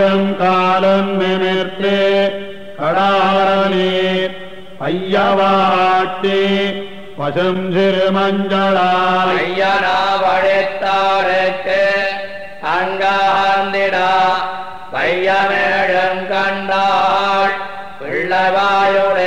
கையம் காலம் நிமிர்த்து கடாரனே பையவாட்டி பசும் சிறு அங்காந்திடா பையமேழும் கண்டாள் பிள்ளவாயுட